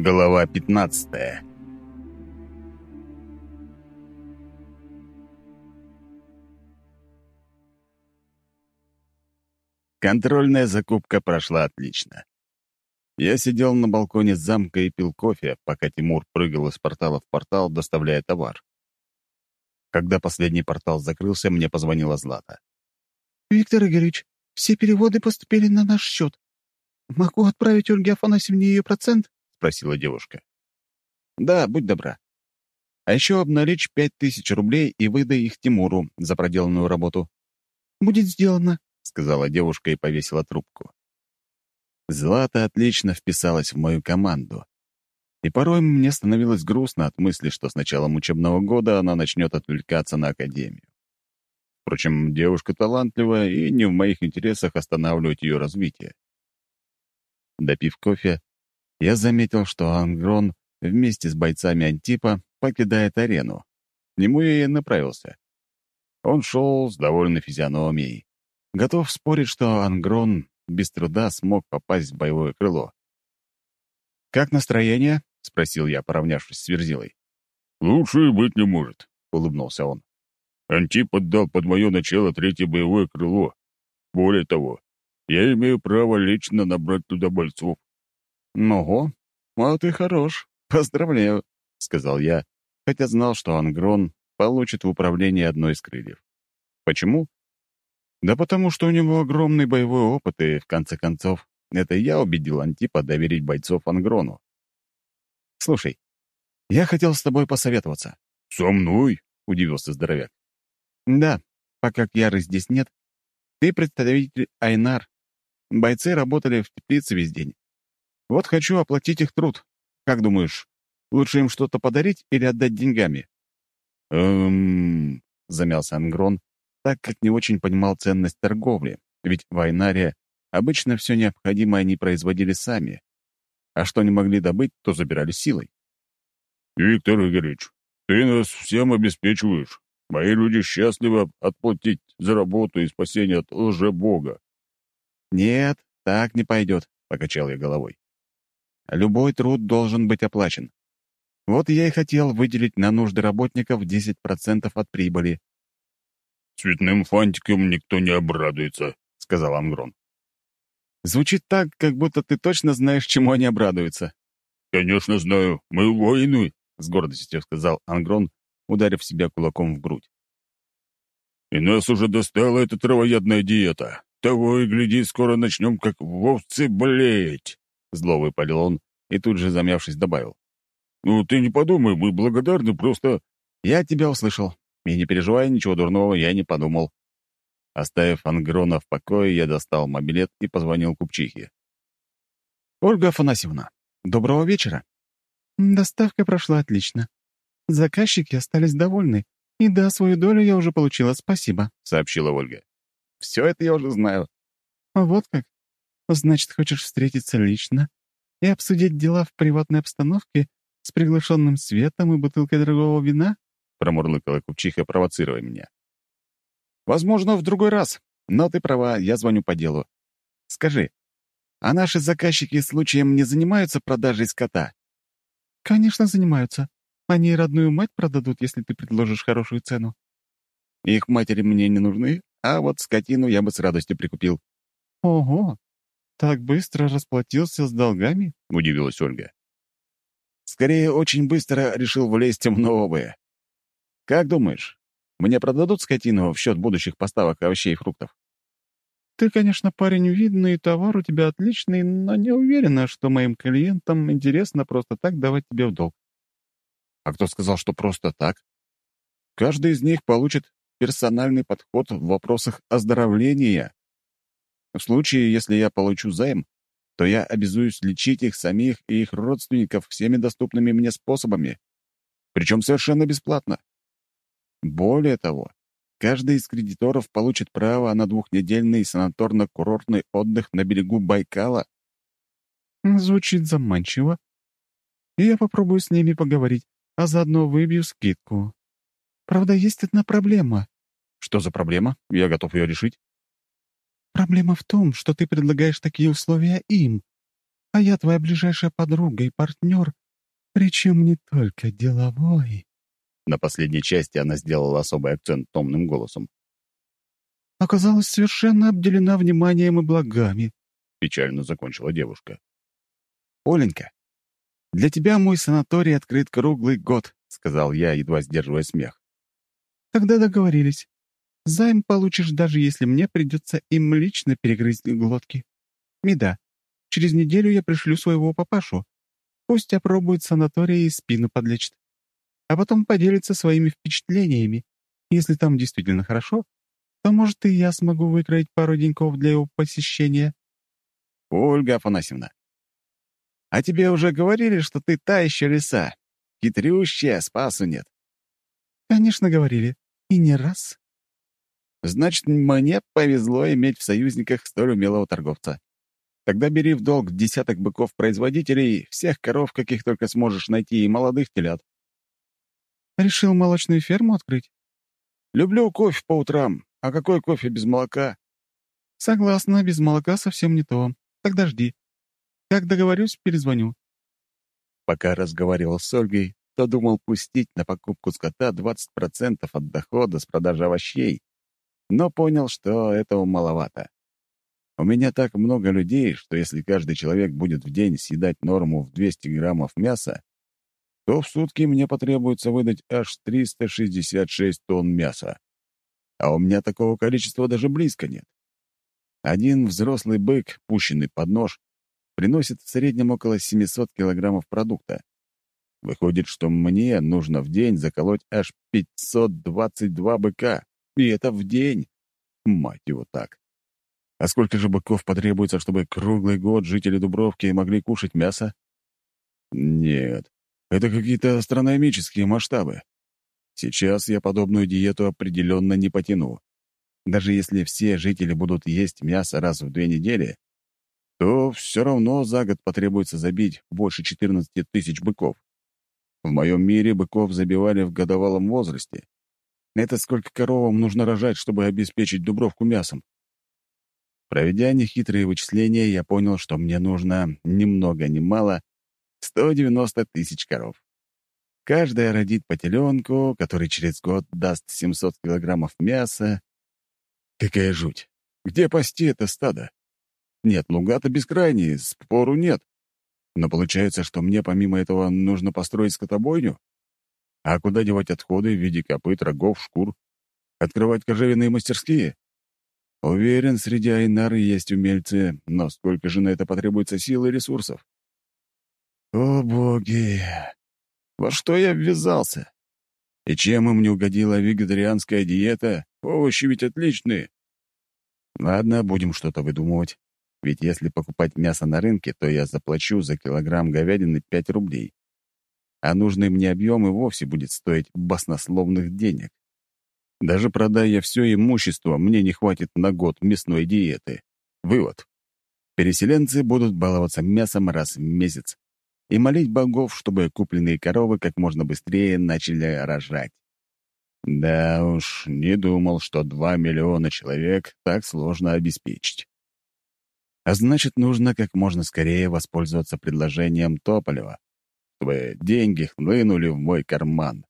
Глава 15 Контрольная закупка прошла отлично. Я сидел на балконе замка и пил кофе, пока Тимур прыгал из портала в портал, доставляя товар. Когда последний портал закрылся, мне позвонила Злата. «Виктор Игоревич, все переводы поступили на наш счет. Могу отправить Ольге Афанасьевне ее процент?» — спросила девушка. «Да, будь добра. А еще обналичь пять тысяч рублей и выдай их Тимуру за проделанную работу». «Будет сделано», — сказала девушка и повесила трубку. Злата отлично вписалась в мою команду. И порой мне становилось грустно от мысли, что с началом учебного года она начнет отвлекаться на академию. Впрочем, девушка талантливая, и не в моих интересах останавливать ее развитие. Допив кофе, я заметил, что Ангрон вместе с бойцами Антипа покидает арену. К нему я и направился. Он шел с довольной физиономией. Готов спорить, что Ангрон без труда смог попасть в боевое крыло. «Как настроение?» — спросил я, поравнявшись с Верзилой. «Лучше быть не может», — улыбнулся он. «Антип отдал под мое начало третье боевое крыло. Более того, я имею право лично набрать туда бойцов. «Ого, а ты хорош. Поздравляю», — сказал я, хотя знал, что Ангрон получит в управлении одной из крыльев. Почему? Да потому что у него огромный боевой опыт, и, в конце концов, это я убедил Антипа доверить бойцов Ангрону. «Слушай, я хотел с тобой посоветоваться». «Со мной?» — удивился здоровяк. «Да, пока Кьяры здесь нет, ты представитель Айнар. Бойцы работали в теплице весь день. Вот хочу оплатить их труд. Как думаешь, лучше им что-то подарить или отдать деньгами?» «Эм...» — замялся Ангрон, так как не очень понимал ценность торговли, ведь в Айнаре обычно все необходимое они производили сами, а что не могли добыть, то забирали силой. «Виктор Игоревич, ты нас всем обеспечиваешь. Мои люди счастливы отплатить за работу и спасение от лже-бога». «Нет, так не пойдет», — покачал я головой. Любой труд должен быть оплачен. Вот я и хотел выделить на нужды работников 10% от прибыли. «Цветным фантиком никто не обрадуется», — сказал Ангрон. Звучит так, как будто ты точно знаешь, чему они обрадуются. «Конечно знаю. Мы воины», — с гордостью сказал Ангрон, ударив себя кулаком в грудь. «И нас уже достала эта травоядная диета. Того и гляди, скоро начнем как вовцы болеть». Зло выпалил он и тут же, замявшись, добавил. «Ну, ты не подумай, мы благодарны, просто...» «Я тебя услышал. И не переживай, ничего дурного я не подумал». Оставив Ангрона в покое, я достал мобилет и позвонил купчихе. «Ольга Афанасьевна, доброго вечера». «Доставка прошла отлично. Заказчики остались довольны. И да, свою долю я уже получила, спасибо», — сообщила Ольга. «Все это я уже знаю». «Вот как? Значит, хочешь встретиться лично и обсудить дела в приватной обстановке с приглушенным светом и бутылкой дорогого вина?» — промурлыкала купчиха, провоцируя меня. «Возможно, в другой раз. Но ты права, я звоню по делу. Скажи, а наши заказчики случаем не занимаются продажей скота?» «Конечно, занимаются. Они родную мать продадут, если ты предложишь хорошую цену». «Их матери мне не нужны, а вот скотину я бы с радостью прикупил». «Ого! «Так быстро расплатился с долгами?» — удивилась Ольга. «Скорее, очень быстро решил влезть в новое. Как думаешь, мне продадут скотину в счет будущих поставок овощей и фруктов?» «Ты, конечно, парень видный, товар у тебя отличный, но не уверена, что моим клиентам интересно просто так давать тебе в долг». «А кто сказал, что просто так? Каждый из них получит персональный подход в вопросах оздоровления. В случае, если я получу займ, то я обязуюсь лечить их самих и их родственников всеми доступными мне способами, причем совершенно бесплатно. Более того, каждый из кредиторов получит право на двухнедельный санаторно-курортный отдых на берегу Байкала. Звучит заманчиво. Я попробую с ними поговорить, а заодно выбью скидку. Правда, есть одна проблема. Что за проблема? Я готов ее решить. Проблема в том, что ты предлагаешь такие условия им. А я твоя ближайшая подруга и партнер, причем не только деловой». На последней части она сделала особый акцент томным голосом. «Оказалась совершенно обделена вниманием и благами», — печально закончила девушка. «Оленька, для тебя мой санаторий открыт круглый год», — сказал я, едва сдерживая смех. «Тогда договорились. Займ получишь, даже если мне придется им лично перегрызть глотки. Меда, через неделю я пришлю своего папашу. Пусть опробует санаторий и спину подлечит. А потом поделится своими впечатлениями. Если там действительно хорошо, то, может, и я смогу выкроить пару деньков для его посещения». «Ольга Афанасьевна, а тебе уже говорили, что ты та еще лиса. Хитрющая, спасу нет». «Конечно, говорили. И не раз». «Значит, мне повезло иметь в союзниках столь умелого торговца. Тогда бери в долг десяток быков-производителей, всех коров, каких только сможешь найти, и молодых телят». «Решил молочную ферму открыть?» «Люблю кофе по утрам. А какой кофе без молока?» «Согласна, без молока совсем не то. Тогда жди. Как договорюсь, перезвоню». Пока разговаривал с Ольгой, то думал пустить на покупку скота 20% от дохода с продажи овощей, но понял, что этого маловато. У меня так много людей, что если каждый человек будет в день съедать норму в 200 граммов мяса, то в сутки мне потребуется выдать аж 366 тонн мяса. А у меня такого количества даже близко нет. Один взрослый бык, пущенный под нож, приносит в среднем около 700 килограммов продукта. Выходит, что мне нужно в день заколоть аж 522 быка. И это в день. Мать его так. А сколько же быков потребуется, чтобы круглый год жители Дубровки могли кушать мясо? Нет, это какие-то астрономические масштабы. Сейчас я подобную диету определенно не потяну. Даже если все жители будут есть мясо раз в две недели, то все равно за год потребуется забить больше 14 тысяч быков. В моем мире быков забивали в годовалом возрасте. Это сколько коровам нужно рожать, чтобы обеспечить дубровку мясом? Проведя нехитрые вычисления, я понял, что мне нужно ни много ни мало 190 тысяч коров. Каждая родит по теленку, который через год даст 700 килограммов мяса. Какая жуть! Где пасти это стадо? Нет, Лугата бескрайний, спору нет. Но получается, что мне помимо этого нужно построить скотобойню? А куда девать отходы в виде копыт, рогов, шкур? Открывать кожевенные мастерские? Уверен, среди Айнары есть умельцы, но сколько же на это потребуется сил и ресурсов? О, боги! Во что я ввязался? И чем им не угодила вегетарианская диета? Овощи ведь отличные. Ладно, будем что-то выдумывать. Ведь если покупать мясо на рынке, то я заплачу за килограмм говядины 5 рублей. А нужный мне объем и вовсе будет стоить баснословных денег. Даже продая все имущество, мне не хватит на год мясной диеты. Вывод. Переселенцы будут баловаться мясом раз в месяц и молить богов, чтобы купленные коровы как можно быстрее начали рожать. Да уж, не думал, что два миллиона человек так сложно обеспечить. А значит, нужно как можно скорее воспользоваться предложением Тополева, чтобы деньги хлынули в мой карман.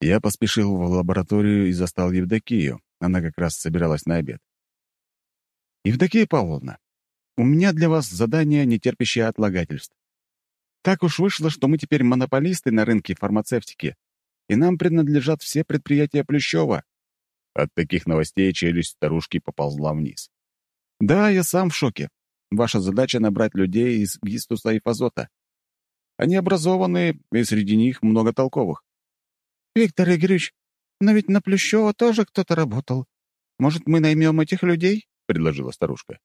Я поспешил в лабораторию и застал Евдокию. Она как раз собиралась на обед. «Евдокия Павловна, у меня для вас задание, не терпящее отлагательств. Так уж вышло, что мы теперь монополисты на рынке фармацевтики, и нам принадлежат все предприятия Плющева». От таких новостей челюсть старушки поползла вниз. Да, я сам в шоке. Ваша задача — набрать людей из Гистуса и Фазота. Они образованные, и среди них много толковых. Виктор Игоревич, но ведь на Плющева тоже кто-то работал. Может, мы наймем этих людей? — предложила старушка.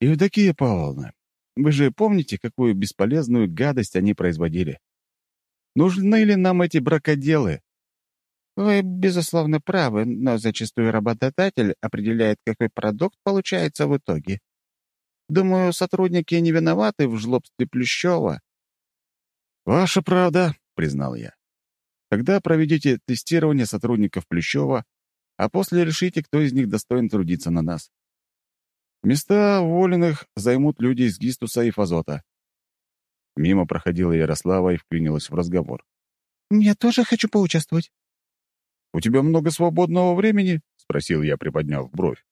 Евдокия Павловна, вы же помните, какую бесполезную гадость они производили? Нужны ли нам эти бракоделы? Вы, безусловно, правы, но зачастую работодатель определяет, какой продукт получается в итоге. Думаю, сотрудники не виноваты в жлобстве Плющева. «Ваша правда», — признал я. «Тогда проведите тестирование сотрудников Плющева, а после решите, кто из них достоин трудиться на нас». Места уволенных займут люди из Гистуса и Фазота. Мимо проходила Ярослава и вклинилась в разговор. «Я тоже хочу поучаствовать». «У тебя много свободного времени?» — спросил я, приподняв бровь.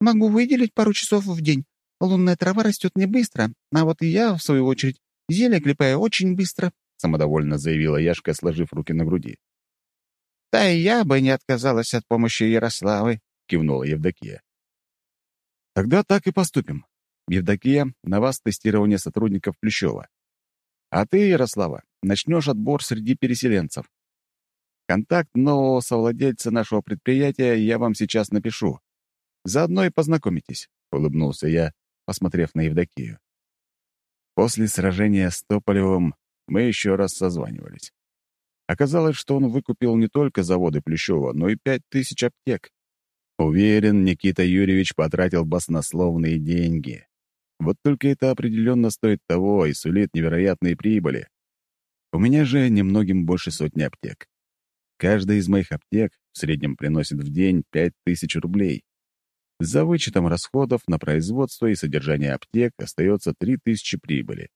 «Могу выделить пару часов в день. Лунная трава растет не быстро, а вот я, в свою очередь, зелье клепаю очень быстро», — самодовольно заявила Яшка, сложив руки на груди. «Да и я бы не отказалась от помощи Ярославы», — кивнула Евдокия. «Тогда так и поступим. Евдокия, на вас тестирование сотрудников Плющева. А ты, Ярослава, начнешь отбор среди переселенцев. Контакт нового совладельца нашего предприятия я вам сейчас напишу. Заодно и познакомитесь», — улыбнулся я, посмотрев на Евдокию. После сражения с Тополевым мы еще раз созванивались. Оказалось, что он выкупил не только заводы Плющева, но и пять тысяч аптек. Уверен, Никита Юрьевич потратил баснословные деньги. Вот только это определенно стоит того и сулит невероятные прибыли. У меня же немногим больше сотни аптек. Каждая из моих аптек в среднем приносит в день пять тысяч рублей. За вычетом расходов на производство и содержание аптек остается три тысячи прибыли.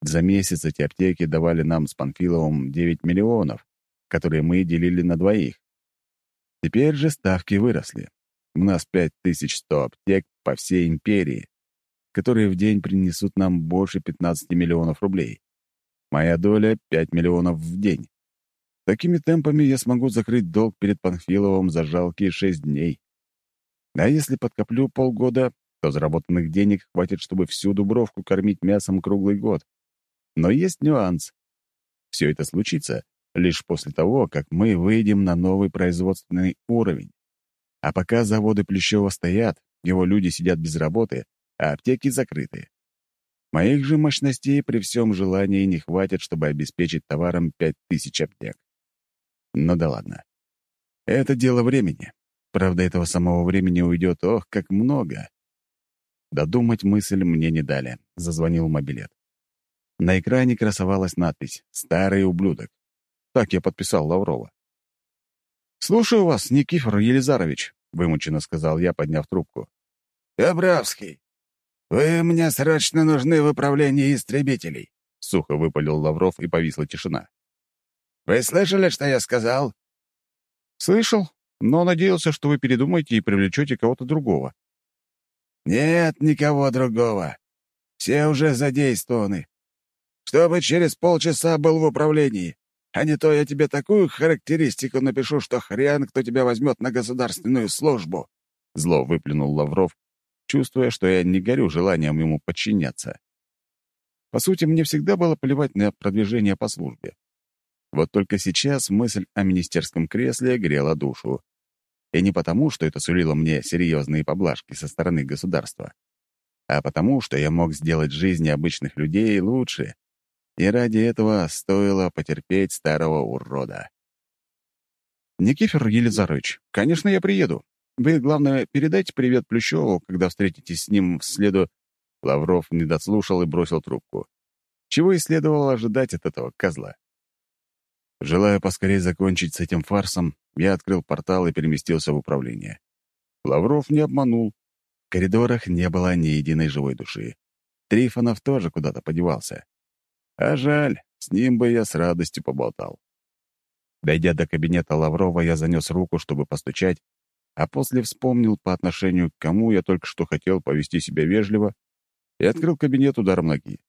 За месяц эти аптеки давали нам с Панфиловым 9 миллионов, которые мы делили на двоих. Теперь же ставки выросли. У нас 5100 аптек по всей империи, которые в день принесут нам больше 15 миллионов рублей. Моя доля — 5 миллионов в день. Такими темпами я смогу закрыть долг перед Панфиловым за жалкие 6 дней. А если подкоплю полгода, то заработанных денег хватит, чтобы всю Дубровку кормить мясом круглый год. Но есть нюанс. Все это случится лишь после того, как мы выйдем на новый производственный уровень. А пока заводы Плещева стоят, его люди сидят без работы, а аптеки закрыты. Моих же мощностей при всем желании не хватит, чтобы обеспечить товаром 5000 аптек. Ну да ладно. Это дело времени. Правда, этого самого времени уйдет, ох, как много. Додумать мысль мне не дали. Зазвонил мобилет. На экране красовалась надпись «Старый ублюдок». Так я подписал Лаврова. «Слушаю вас, Никифор Елизарович», — вымученно сказал я, подняв трубку. «Габравский, вы мне срочно нужны в управлении истребителей», — сухо выпалил Лавров, и повисла тишина. «Вы слышали, что я сказал?» «Слышал, но надеялся, что вы передумаете и привлечете кого-то другого». «Нет никого другого. Все уже задействованы чтобы через полчаса был в управлении. А не то я тебе такую характеристику напишу, что хрен кто тебя возьмет на государственную службу». Зло выплюнул Лавров, чувствуя, что я не горю желанием ему подчиняться. По сути, мне всегда было плевать на продвижение по службе. Вот только сейчас мысль о министерском кресле грела душу. И не потому, что это сулило мне серьезные поблажки со стороны государства, а потому, что я мог сделать жизни обычных людей лучше и ради этого стоило потерпеть старого урода. «Никифор Елизарович, конечно, я приеду. Вы, главное, передайте привет Плющеву, когда встретитесь с ним в следу...» Лавров не дослушал и бросил трубку. Чего и следовало ожидать от этого козла. Желая поскорее закончить с этим фарсом, я открыл портал и переместился в управление. Лавров не обманул. В коридорах не было ни единой живой души. Трифонов тоже куда-то подевался. А жаль, с ним бы я с радостью поболтал. Дойдя до кабинета Лаврова, я занес руку, чтобы постучать, а после вспомнил по отношению к кому я только что хотел повести себя вежливо и открыл кабинет ударом ноги.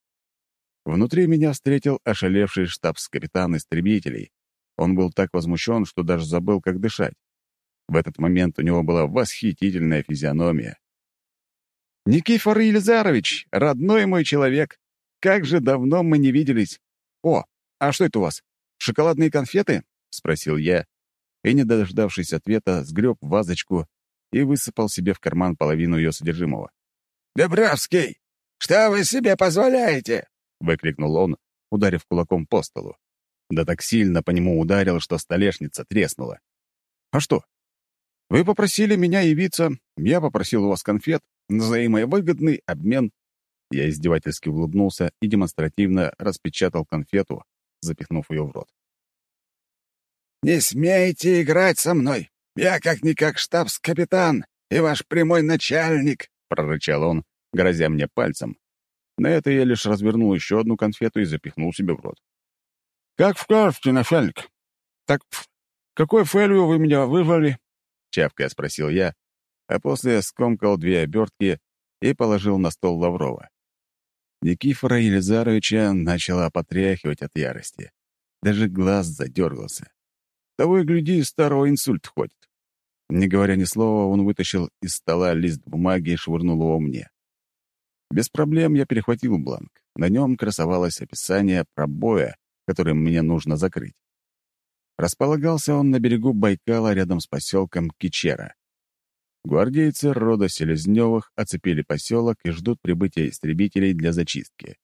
Внутри меня встретил ошалевший штабс-капитан истребителей. Он был так возмущен, что даже забыл, как дышать. В этот момент у него была восхитительная физиономия. «Никифор Елизарович, родной мой человек!» Как же давно мы не виделись! О, а что это у вас? Шоколадные конфеты?» — спросил я, и, не дождавшись ответа, сгреб вазочку и высыпал себе в карман половину ее содержимого. «Дубравский, что вы себе позволяете?» — выкрикнул он, ударив кулаком по столу. Да так сильно по нему ударил, что столешница треснула. «А что? Вы попросили меня явиться, я попросил у вас конфет, взаимовыгодный обмен. Я издевательски улыбнулся и демонстративно распечатал конфету, запихнув ее в рот. «Не смейте играть со мной! Я как-никак штабс-капитан и ваш прямой начальник!» — прорычал он, грозя мне пальцем. На это я лишь развернул еще одну конфету и запихнул себе в рот. «Как вкажете, начальник? Так какой фэлью вы меня вызвали?» Чавкая спросил я, а после скомкал две обертки и положил на стол Лаврова. Никифора Елизаровича начала потряхивать от ярости. Даже глаз задергался. Того и гляди, старого инсульт хватит. Не говоря ни слова, он вытащил из стола лист бумаги и швырнул его мне. Без проблем я перехватил бланк. На нем красовалось описание пробоя, который мне нужно закрыть. Располагался он на берегу Байкала рядом с поселком Кичера. Гвардейцы рода Селезневых оцепили поселок и ждут прибытия истребителей для зачистки.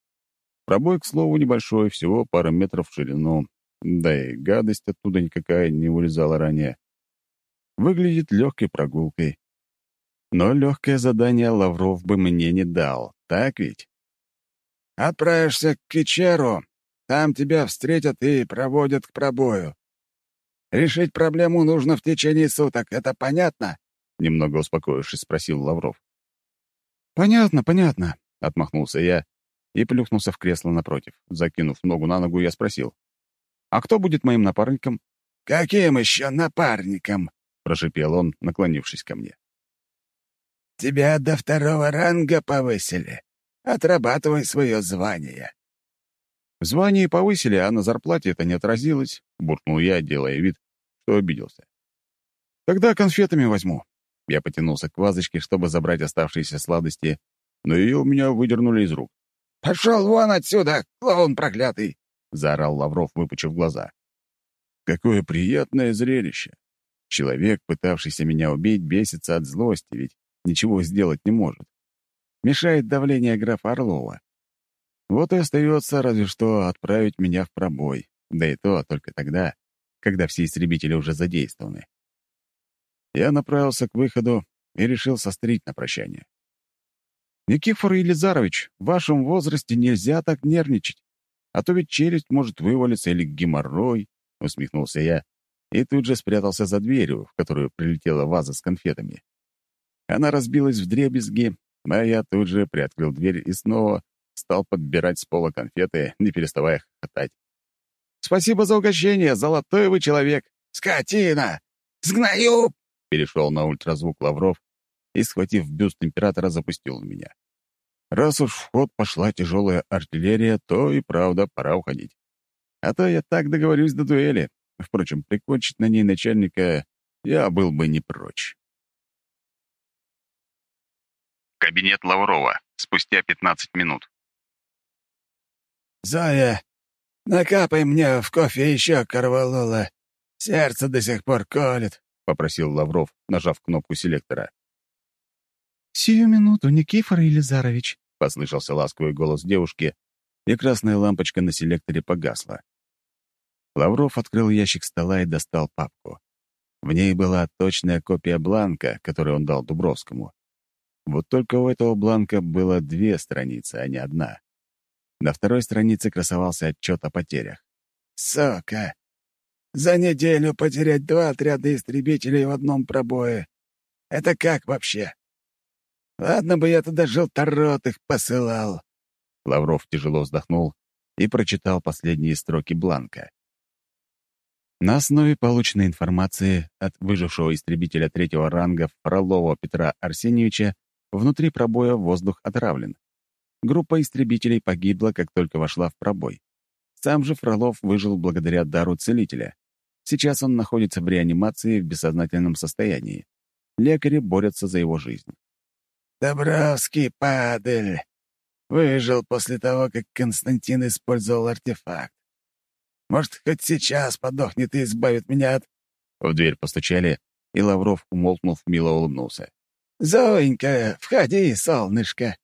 Пробой, к слову, небольшой, всего пара метров в ширину, да и гадость оттуда никакая не вылезала ранее. Выглядит легкой прогулкой. Но легкое задание Лавров бы мне не дал, так ведь? «Отправишься к Кичеру, там тебя встретят и проводят к пробою. Решить проблему нужно в течение суток, это понятно?» Немного успокоившись, спросил Лавров. «Понятно, понятно», — отмахнулся я и плюхнулся в кресло напротив. Закинув ногу на ногу, я спросил. «А кто будет моим напарником?» «Каким еще напарником?» — прошипел он, наклонившись ко мне. «Тебя до второго ранга повысили. Отрабатывай свое звание». «В звании повысили, а на зарплате это не отразилось», — буркнул я, делая вид, что обиделся. «Тогда конфетами возьму». Я потянулся к вазочке, чтобы забрать оставшиеся сладости, но ее у меня выдернули из рук. «Пошел вон отсюда, клоун проклятый!» — заорал Лавров, выпучив глаза. «Какое приятное зрелище! Человек, пытавшийся меня убить, бесится от злости, ведь ничего сделать не может. Мешает давление графа Орлова. Вот и остается разве что отправить меня в пробой, да и то только тогда, когда все истребители уже задействованы. Я направился к выходу и решил сострить на прощание. «Никифор Елизарович, в вашем возрасте нельзя так нервничать, а то ведь челюсть может вывалиться или геморрой», — усмехнулся я и тут же спрятался за дверью, в которую прилетела ваза с конфетами. Она разбилась в дребезги, а я тут же приоткрыл дверь и снова стал подбирать с пола конфеты, не переставая хохотать. «Спасибо за угощение, золотой вы человек!» «Скотина! Сгною!» Перешел на ультразвук Лавров и, схватив бюст императора, запустил в меня. Раз уж в ход пошла тяжелая артиллерия, то и правда пора уходить. А то я так договорюсь до дуэли. Впрочем, прикончить на ней начальника я был бы не прочь. Кабинет Лаврова. Спустя 15 минут. «Зоя, накапай мне в кофе еще корвалола. Сердце до сих пор колет», — попросил Лавров, нажав кнопку селектора. «Сию минуту, Никифор Елизарович», — послышался ласковый голос девушки, и красная лампочка на селекторе погасла. Лавров открыл ящик стола и достал папку. В ней была точная копия бланка, который он дал Дубровскому. Вот только у этого бланка было две страницы, а не одна. На второй странице красовался отчет о потерях. «Сука! За неделю потерять два отряда истребителей в одном пробое. Это как вообще? Ладно бы я туда желторот их посылал». Лавров тяжело вздохнул и прочитал последние строки бланка. На основе полученной информации от выжившего истребителя третьего ранга Фролова Петра Арсеньевича внутри пробоя воздух отравлен. Группа истребителей погибла, как только вошла в пробой. Сам же Фролов выжил благодаря дару целителя. Сейчас он находится в реанимации в бессознательном состоянии. Лекари борются за его жизнь. «Добровский падаль! Выжил после того, как Константин использовал артефакт. Может, хоть сейчас подохнет и избавит меня от...» В дверь постучали, и Лавров, умолкнув, мило улыбнулся. «Зоенька, входи, солнышко!»